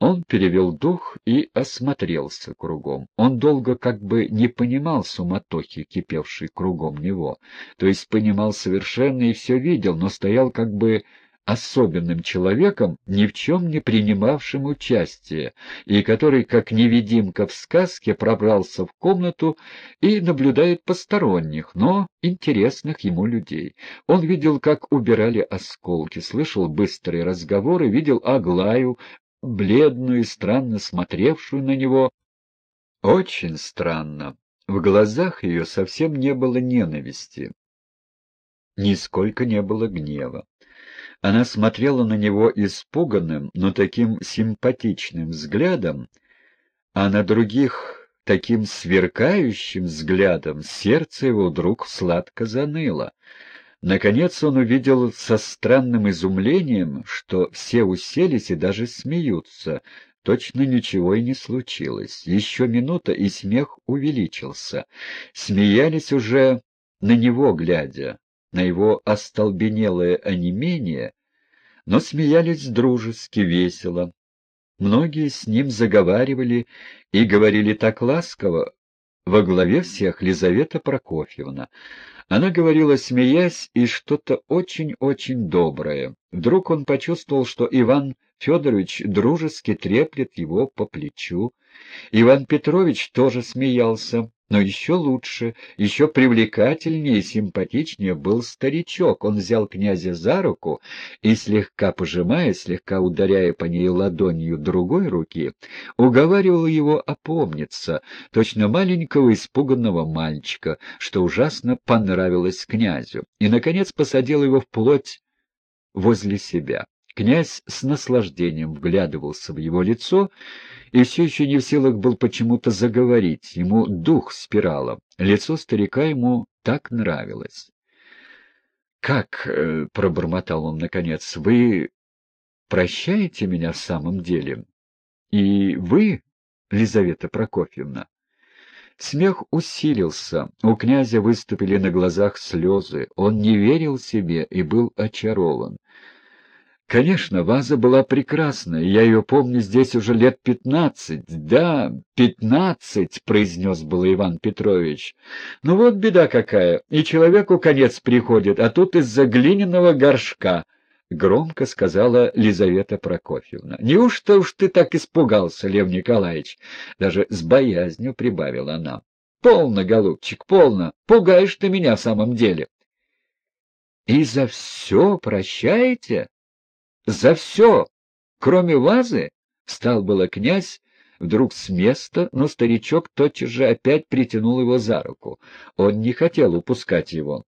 Он перевел дух и осмотрелся кругом. Он долго как бы не понимал суматохи, кипевшей кругом него. То есть понимал совершенно и все видел, но стоял как бы особенным человеком, ни в чем не принимавшим участия, и который, как невидимка в сказке, пробрался в комнату и наблюдает посторонних, но интересных ему людей. Он видел, как убирали осколки, слышал быстрые разговоры, видел Аглаю, бледную и странно смотревшую на него. Очень странно. В глазах ее совсем не было ненависти. Нисколько не было гнева. Она смотрела на него испуганным, но таким симпатичным взглядом, а на других таким сверкающим взглядом сердце его вдруг сладко заныло. Наконец он увидел со странным изумлением, что все уселись и даже смеются. Точно ничего и не случилось. Еще минута, и смех увеличился. Смеялись уже на него глядя, на его остолбенелое онемение, но смеялись дружески, весело. Многие с ним заговаривали и говорили так ласково, во главе всех Лизавета Прокофьевна. Она говорила, смеясь, и что-то очень-очень доброе. Вдруг он почувствовал, что Иван Федорович дружески треплет его по плечу. Иван Петрович тоже смеялся. Но еще лучше, еще привлекательнее и симпатичнее был старичок. Он взял князя за руку и, слегка пожимая, слегка ударяя по ней ладонью другой руки, уговаривал его опомниться, точно маленького испуганного мальчика, что ужасно понравилось князю, и, наконец, посадил его вплоть возле себя. Князь с наслаждением вглядывался в его лицо и все еще не в силах был почему-то заговорить. Ему дух спирала. Лицо старика ему так нравилось. — Как, э, — пробормотал он наконец, — вы прощаете меня в самом деле? И вы, Лизавета Прокофьевна? Смех усилился, у князя выступили на глазах слезы, он не верил себе и был очарован. Конечно, ваза была прекрасная, я ее помню здесь уже лет пятнадцать. Да, пятнадцать, — произнес было Иван Петрович. Ну вот беда какая, и человеку конец приходит, а тут из-за глиняного горшка, — громко сказала Лизавета Прокофьевна. — Неужто уж ты так испугался, Лев Николаевич? Даже с боязнью прибавила она. — Полно, голубчик, полно. Пугаешь ты меня в самом деле. — И за все прощаете? За все, кроме вазы, стал было князь, вдруг с места, но старичок тотчас же опять притянул его за руку. Он не хотел упускать его.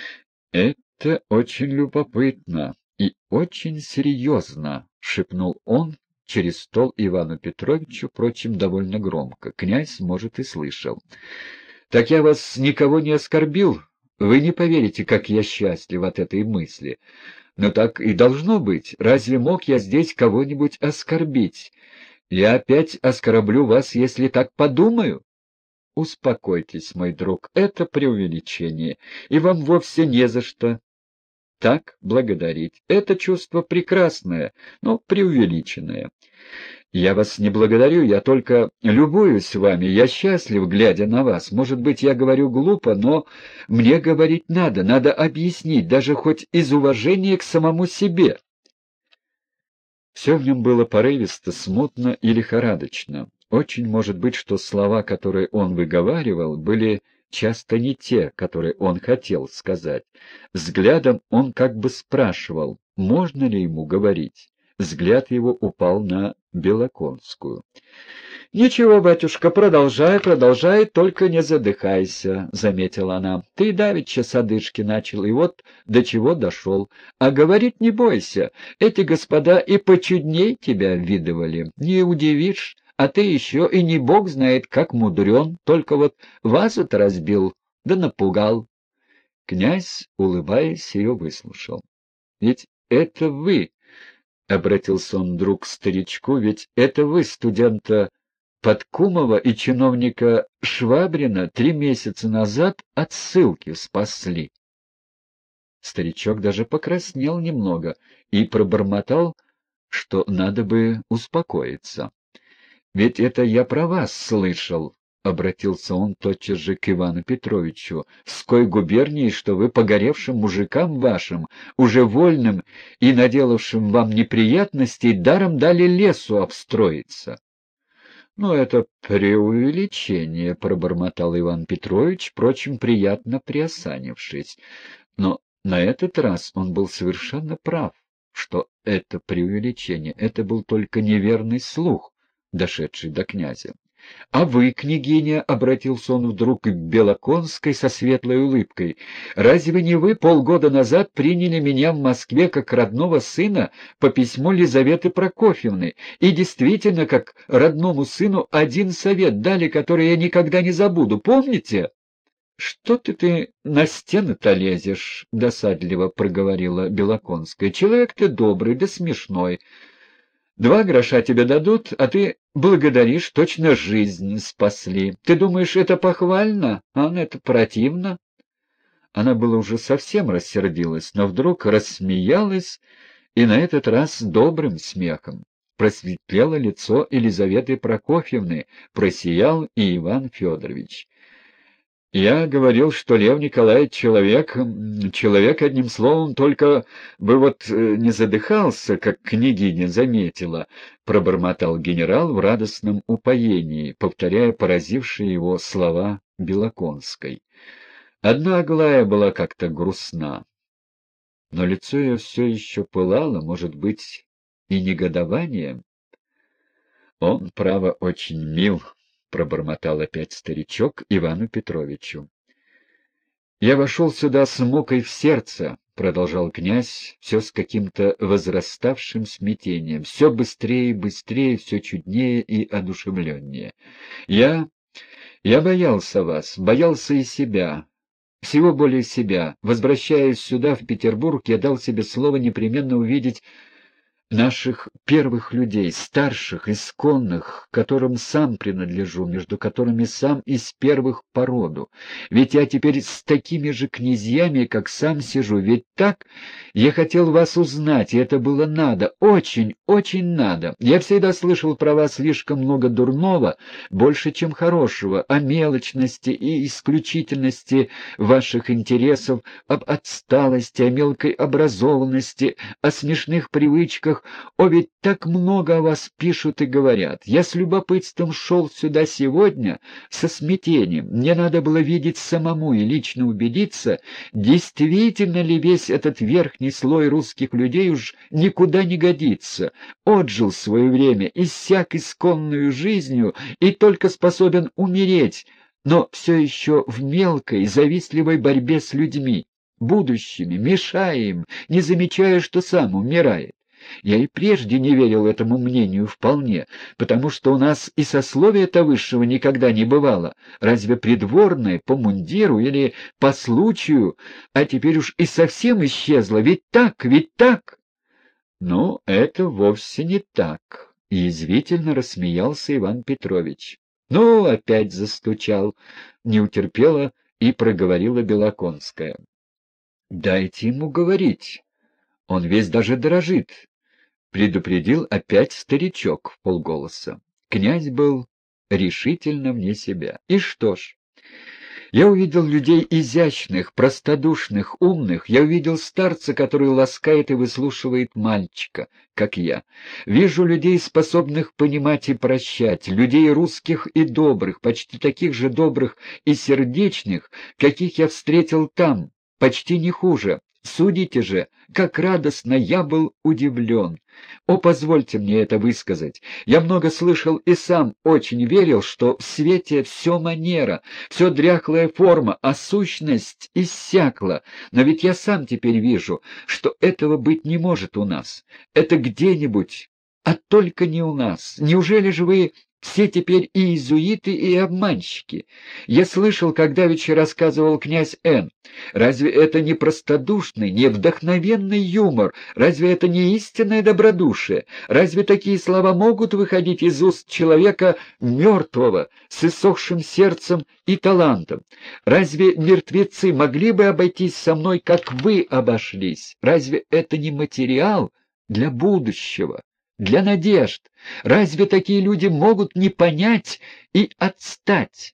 — Это очень любопытно и очень серьезно, — шепнул он через стол Ивану Петровичу, впрочем, довольно громко. Князь, может, и слышал. — Так я вас никого не оскорбил? Вы не поверите, как я счастлив от этой мысли. Но так и должно быть. Разве мог я здесь кого-нибудь оскорбить? Я опять оскорблю вас, если так подумаю. Успокойтесь, мой друг, это преувеличение, и вам вовсе не за что так благодарить. Это чувство прекрасное, но преувеличенное. Я вас не благодарю, я только любуюсь вами, я счастлив, глядя на вас. Может быть, я говорю глупо, но мне говорить надо, надо объяснить, даже хоть из уважения к самому себе. Все в нем было порывисто, смутно и лихорадочно. Очень может быть, что слова, которые он выговаривал, были часто не те, которые он хотел сказать. Взглядом он как бы спрашивал, можно ли ему говорить. Взгляд его упал на Белоконскую. — Ничего, батюшка, продолжай, продолжай, только не задыхайся, — заметила она. — Ты давеча с начал, и вот до чего дошел. А говорить не бойся, эти господа и почудней тебя видывали, не удивишь. А ты еще и не бог знает, как мудрен, только вот вазу-то разбил, да напугал. Князь, улыбаясь, ее выслушал. — Ведь это вы, — обратился он вдруг к старичку, — ведь это вы, студента Подкумова и чиновника Швабрина, три месяца назад от ссылки спасли. Старичок даже покраснел немного и пробормотал, что надо бы успокоиться. Ведь это я про вас слышал, — обратился он тотчас же к Ивану Петровичу, — с кой губернии, что вы погоревшим мужикам вашим, уже вольным и наделавшим вам неприятностей, даром дали лесу обстроиться. — Ну, это преувеличение, — пробормотал Иван Петрович, впрочем, приятно приосанившись. Но на этот раз он был совершенно прав, что это преувеличение, это был только неверный слух, дошедший до князя. — А вы, княгиня, — обратился он вдруг к Белоконской со светлой улыбкой, — разве не вы полгода назад приняли меня в Москве как родного сына по письму Лизаветы Прокофьевны, и действительно, как родному сыну, один совет дали, который я никогда не забуду, помните? — Что ты ты на стены-то лезешь? — досадливо проговорила Белоконская. — Человек ты добрый да смешной. Два гроша тебе дадут, а ты благодаришь, точно жизнь спасли. Ты думаешь, это похвально, а это противно? Она была уже совсем рассердилась, но вдруг рассмеялась, и на этот раз добрым смехом. Просветлело лицо Елизаветы Прокофьевны, просиял и Иван Федорович. Я говорил, что Лев Николаевич человек, человек, одним словом, только бы вот э, не задыхался, как княгиня заметила, — пробормотал генерал в радостном упоении, повторяя поразившие его слова Белоконской. Одна Аглая была как-то грустна, но лицо ее все еще пылало, может быть, и негодованием. Он, право, очень мил, пробормотал опять старичок Ивану Петровичу. «Я вошел сюда с мукой в сердце», — продолжал князь, все с каким-то возраставшим смятением, все быстрее и быстрее, все чуднее и одушевленнее. «Я... я боялся вас, боялся и себя, всего более себя. Возвращаясь сюда, в Петербург, я дал себе слово непременно увидеть наших первых людей, старших, исконных, которым сам принадлежу, между которыми сам из первых породу. Ведь я теперь с такими же князьями, как сам сижу. Ведь так я хотел вас узнать, и это было надо, очень, очень надо. Я всегда слышал про вас слишком много дурного, больше, чем хорошего, о мелочности и исключительности ваших интересов, об отсталости, о мелкой образованности, о смешных привычках, о, ведь так много о вас пишут и говорят. Я с любопытством шел сюда сегодня, со смятением. Мне надо было видеть самому и лично убедиться, действительно ли весь этот верхний слой русских людей уж никуда не годится, отжил свое время, иссяк исконную жизнью и только способен умереть, но все еще в мелкой, завистливой борьбе с людьми, будущими, мешая им, не замечая, что сам умирает. Я и прежде не верил этому мнению вполне, потому что у нас и сословия-то высшего никогда не бывало. Разве придворное, по мундиру или по случаю, а теперь уж и совсем исчезло. Ведь так, ведь так? Ну, это вовсе не так, — язвительно рассмеялся Иван Петрович. Ну, опять застучал, не утерпела и проговорила Белоконская. Дайте ему говорить. Он весь даже дрожит предупредил опять старичок в полголоса. Князь был решительно вне себя. И что ж, я увидел людей изящных, простодушных, умных. Я увидел старца, который ласкает и выслушивает мальчика, как я. Вижу людей, способных понимать и прощать, людей русских и добрых, почти таких же добрых и сердечных, каких я встретил там, почти не хуже. Судите же, как радостно я был удивлен. О, позвольте мне это высказать. Я много слышал и сам очень верил, что в свете все манера, все дряхлая форма, а сущность иссякла. Но ведь я сам теперь вижу, что этого быть не может у нас. Это где-нибудь, а только не у нас. Неужели же вы все теперь и иезуиты, и обманщики. Я слышал, когда давеча рассказывал князь Н. Разве это не простодушный, не вдохновенный юмор? Разве это не истинное добродушие? Разве такие слова могут выходить из уст человека мертвого, с иссохшим сердцем и талантом? Разве мертвецы могли бы обойтись со мной, как вы обошлись? Разве это не материал для будущего? Для надежд. Разве такие люди могут не понять и отстать?